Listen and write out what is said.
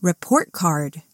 Report card.